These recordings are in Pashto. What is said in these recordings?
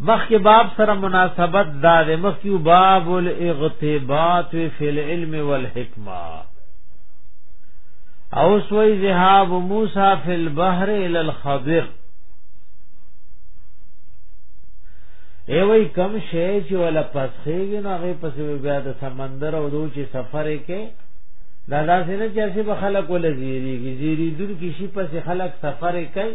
مخکې باب سره مناسبت دا ده مخکې باب الاغتباط فی العلم والحکمه او سوی ذهاب موسی فی البحر الى الخضر ایوی کم شی چې ولا پسخېږي نو هغه پسې بیا د سمندر او دوی چې سفر کې دا داسې نه چې هسې به خلک ولې زیریږي زیریدونکي شي پسې خلک سفر کوي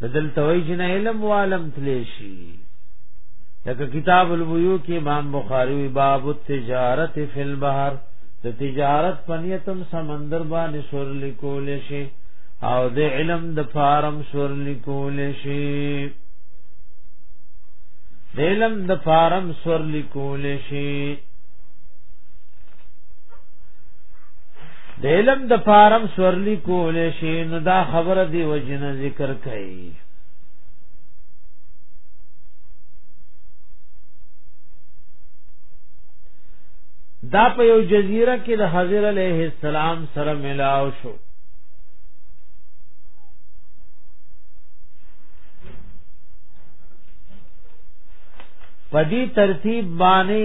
بدل توي جن علم والم تلشي لکه کتاب البیو کې امام بخاری باب التجارت فی البحر د تجارت پنیتم سمندر باندې سور لیکول شي او د علم د فارم سور لیکول شي د علم د فارم سور لیکول شي د علم د فارم سورلی کول شي نو دا خبره دی وجنه ذکر کړي دا په یو جزیره کې د حضرت علیه السلام سره ملاو شو پدی ترتیب باندې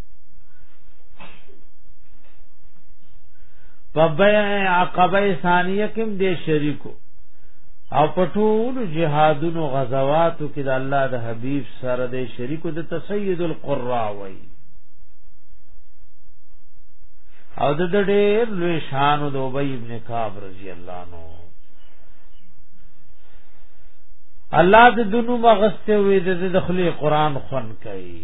په بیع عقبه ثانیه کې دې شریکو او په ټول جهادونو غزواتو کې د الله د حبیب سره دې شریکو د تسید القرا وای او د ډېر لوی شان د ابی ابن کعب رضی الله عنه الله د دنو مغسته وې د دخلي قران خون کوي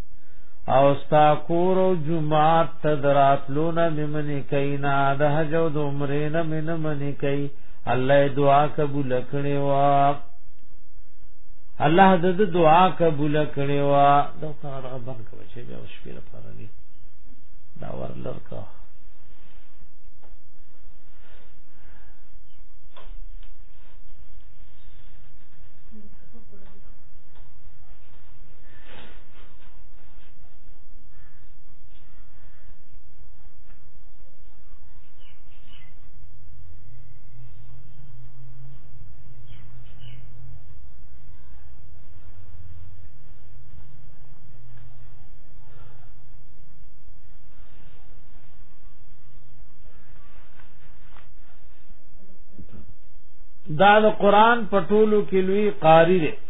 او ستا کور او جمعات تدراتلو نه ممنی کینا د حج او د عمرې نه من منی کئ الله دعا قبول کړي وا الله د دعا قبول کړي وا دا کار غبن کوي چې بیا شپې لپاره دی دا ورلر کا دا د قران په ټولو کې لوی قاری دی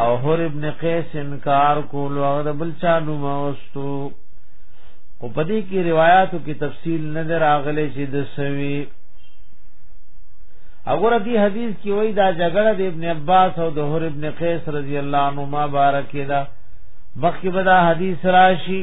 او حر ابن قیس انکار کول او د بل چا نوم واستو او په دې کې روایتو کې تفصیل نه دراغلي چې د سوي اگر دی حدیث کی وای دا جګړه د ابن عباس او د حر ابن قیس رضی الله عنهما بارک دا مخکې به دا حدیث راشي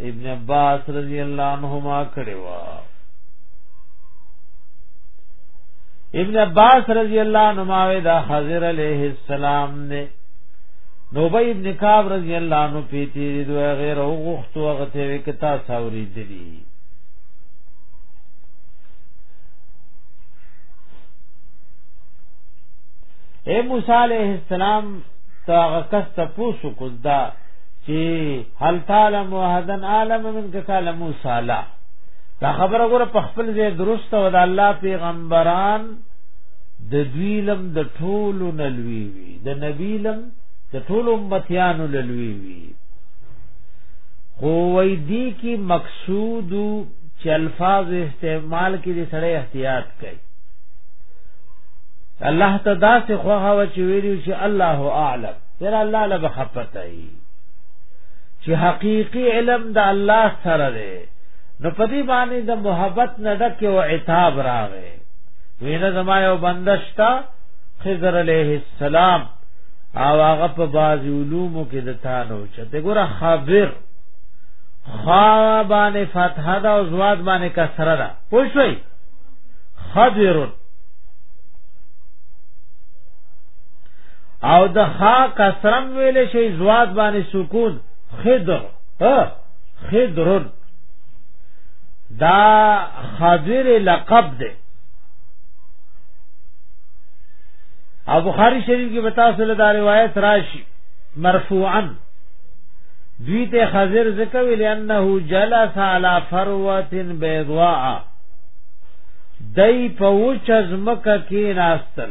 ابن عباس رضی الله عنهما کړي وا ابن عباس رضی الله عنهما دا حضرت علیہ السلام نے نوبه ابن کعب رضی الله عنه پیتی دی دوه غیر او غخت او غته وکتا ساوری دی اے موسی علیہ السلام تا غکست پوسو کو دا چې هل تعلم وحدن عالم من کال موسی لا دا خبره ګوره په خپل ځای درست او د الله پیغمبران د دوی لم د ټولو نلوي وي د نبی لم د ټولو امتیانو نلوي وي خو وای دی کی مقصود چې الفاظ استعمال کې د سړی احتیاط کوي الله تدا سے خواه و چې ویلو چې الله اعلم ير الله له بخپته ای چې حقيقي علم د الله سره دی نو په دې باندې د محبت نه ډک او عتاب راغی وینه زما یو بندشتا خضر علیہ السلام او هغه په باز علومو کې د تانو چته ګوره خبر خوابانه فتح دا او زواد باندې کسره دا پوښوي خبرون او د خا کسرم ویل شي زواد باندې سکون خضر ها خضر دا خضر لقب ده او بخاری شریف کې بتا صلی الله علیه روایت راشي مرفوعا دوی ته خضر ذکر ویل انه جلس علی فروه بيضاء دای په وچ زمکه کې ناستل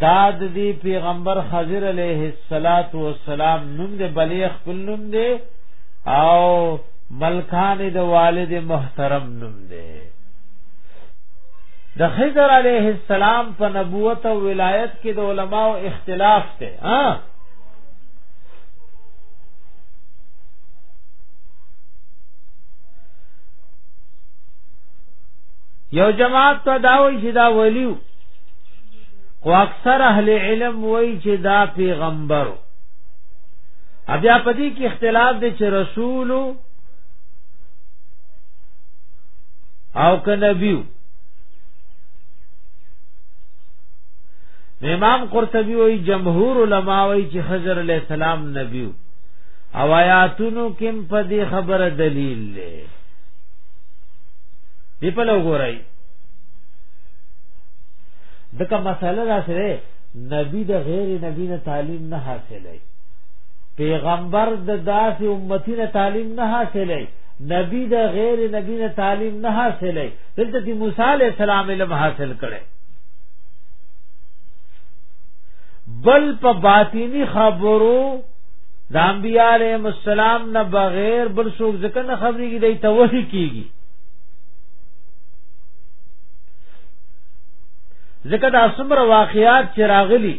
داد دی پیغمبر خضر علیہ الصلات والسلام نوم دې بلې خپل نوم دې او ملکان د والد محترم نوم دې د خضر علیہ السلام په نبوت او ولایت کې د علماو اختلاف ته ها یو جماعت ته دا وایي چې دا ولیو خو اکثر اهل علم وای چې دا پیغمبر بیا پدې کې اختلاف دی چې رسول او ک نبیو امام قرطبی وای جمهور علما وای چې حضرت علی السلام نبیو او آیاتونو کې په دې خبره دلیل دی دی په لګورای دغه مسله دا سره نبی د غیر نبی نه تعلیم نه حاصلې پیغمبر د داسې امتی نه تعلیم نه حاصلې نبی د غیر نبی نه تعلیم نه حاصلې دلته د موسی علی السلام علم حاصل کړي بل په باطینی خبرو د انبیاء علیهم السلام نه بغیر بل څوک ځکه نه خبرېږي دی توهی کیږي ځکه دا څومره واقعیات چې راغلي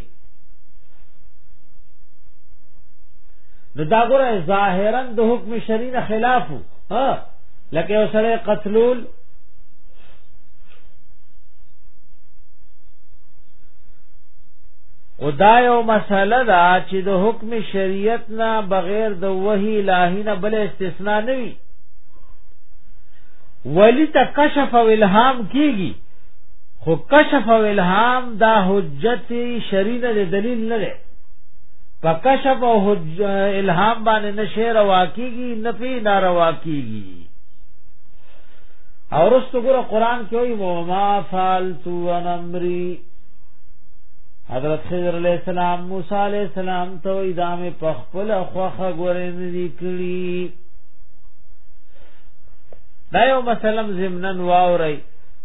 نو دا ګوره ظاهرا د حکم شرعي نه خلاف ها لکه یو سره قتلول او دا یو مسله ده چې د حکم شریعت نه بغیر د وحی الهی نه بل استثناء نه وي ولی ته کشف او الهام کیږي خو کشف او الهام دا حجت شرینه د دلیل نه ده په کشف او الهام باندې نشه روا کیږي نه پی ناروا کیږي او رستو ګره قران کې وي ما فالتو ان امري حضرت خضر علیہ السلام موسی علیہ السلام ته ادامه پخپل خوخه ګورې نه دي کړی دا یو مثلا زمنن واوري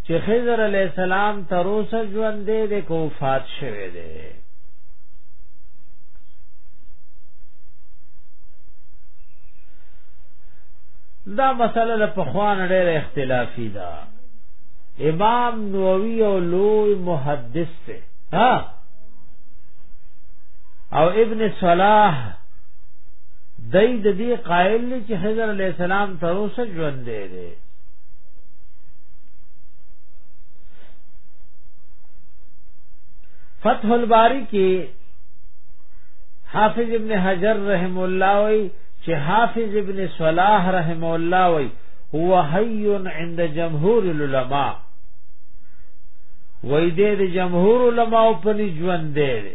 چې خضر علی السلام تر اوسه ژوند دی د کوفات شوه دی دا مسله له پخوان ډېر اختلافي ده امام نووي او لوی محدث ته ها او ابن صلاح دای د دې قائل دی چې حضرت علی السلام تر اوسه ژوند دی دی فتح الباری کې حافظ ابن حجر رحم الله وی چې حافظ ابن صلاح رحم الله وی هو حي عند جمهور العلماء وای دې د جمهور علماء په ژوند دی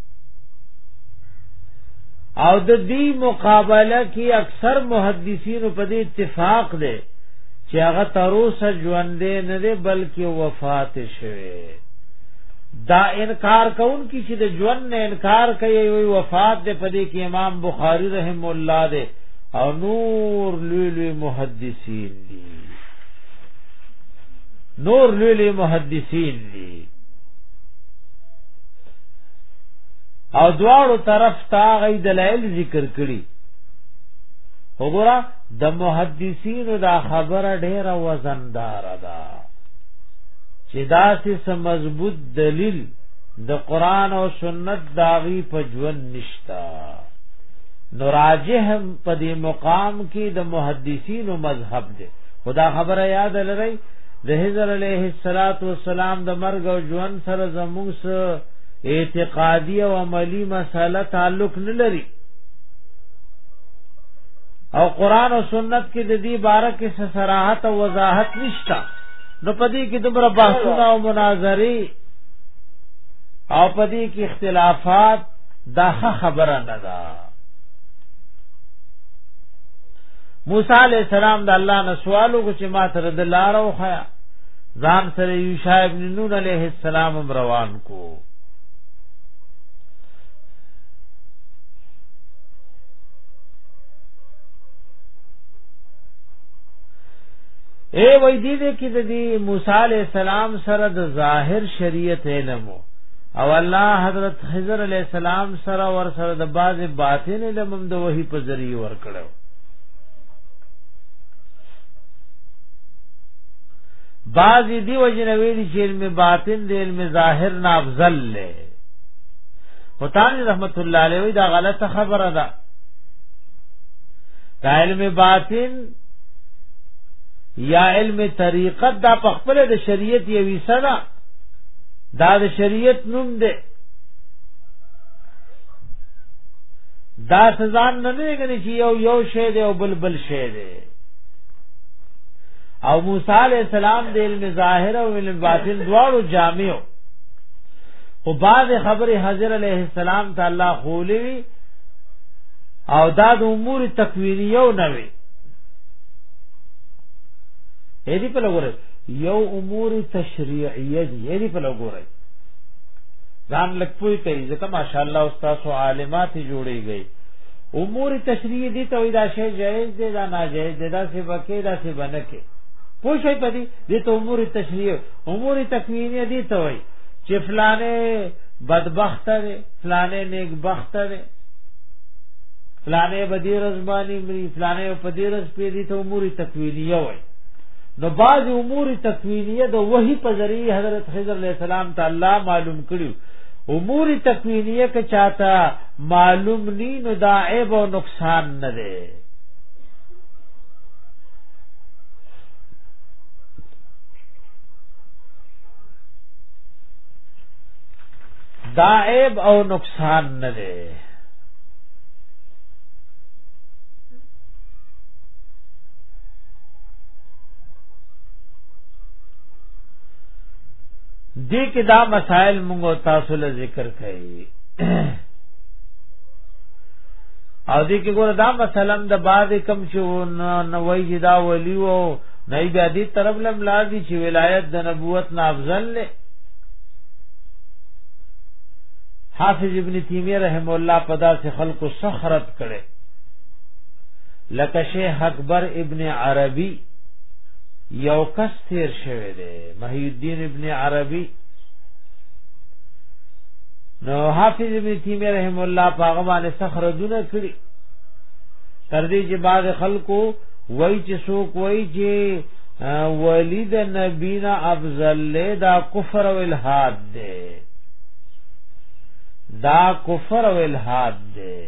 او د دې مقابله کې اکثر محدثین په دې اتفاق دی چې هغه تر اوسه ژوند نه دی بلکې وفات شوی دا انکار کون کی چې د ژوند نه انکار کوي وی وفات دی په دې کې امام بخاری رحم الله دی او نور لوی لوی محدثین دي نور لوی لوی محدثین دي او دواړو طرف تا غي دلایل ذکر کړي وګوره د محدثینو دا خبره ډیره وزندار ده چې دا سه مضبوط دلیل د قران او سنت داغي په ژوند نشتا نو راجح په دې مقام کې د محدثینو مذهب دی خدا خبره یاد لرئ د هجر علیه السلام د مرګ او ژوند سره زموږ سره اعتقادي او عملی مسله تعلق نه لري او قران او سنت کې د دې باره کې صراحت او وضاحت نشته نو پدې کې دومره بحثونه او مناظري او پدې کې اختلافات دا خبره نه ده موسی علی السلام د الله نه سوال وکړ چې ما تر د لار او خیا ځان سره یوشع ابن نون علیه السلام روان کو اے وای دې دې کې د دې موسی علی السلام سره د ظاهر شریعت علم او الله حضرت خضر علی السلام سره ور سره د باز باطن علم د وਹੀ په ذریعہ ورک کړو بعضی دی وجنه ویلی چې علم باطن دی علم ظاهر نه افضل له وتعالی رحمت الله علیه دا غلطه خبره ده دا علم باطن یا علم طریقت دا په خپل د شریعت یوي سره دا د شریعت نوم دی دا سزان نه نه غني چې یو یو شی دی او بل بل شی دی او موسی علی السلام د علم ظاهر او علم باطن دواړو جامع او بعض خبره حضرت علیه السلام تعالی خولوی او دا د امور تکوینیو نه وي هدي په لګورې یو امور تشریعیه دي هدي په لګورې ځان لک پوي کوي ځکه ماشاءالله استاد او عالمات جوړيږي امور تشریح دي ته وای دا شی جایز دی دا ناجایز دی دا څه وکي دا څه بنکه پوښي پدې دې ته امور تشریح امور تکوینیه دي ته وای چې فلانه بدبخت دی فلانه نیک بخت دی فلانه بدی رزبانی مری فلانه پدی رز پیری ته امور تکوینیه وای نو بعض امور تکوینیه د وحی په ذریعه حضرت خضر علیہ السلام ته الله معلوم کړو امور تکوینیه که چاته معلوم نی نو دا عیب او نقصان نه دی دا عیب او نقصان نه دی دې کې دا مسائل موږ تاسو له ذکر کړي او دې کې ګور دا مثلا د بعد کم چې نو وایي دا ولی وو نه بیا دې طرف لم لازم چې ولایت د نبوت نه افضل نه حافظ ابن تیمیه رحم الله پدا سے خلق سخرت کړي لکه شیخ اکبر ابن عربی یو کس تیر شوی دی محی الدین ابن عربی نو حافظ ابن تیمیه رحم الله پاغه باندې سخردونه کړی تر دې چې بعد خلکو وای چې څوک وای چې ولی د نبینا افضل دا کفر او الحاد دی دا کفر او الحاد دی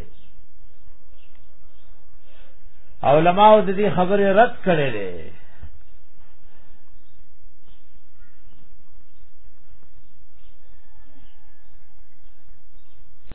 علماء د دې خبره رد کړي دي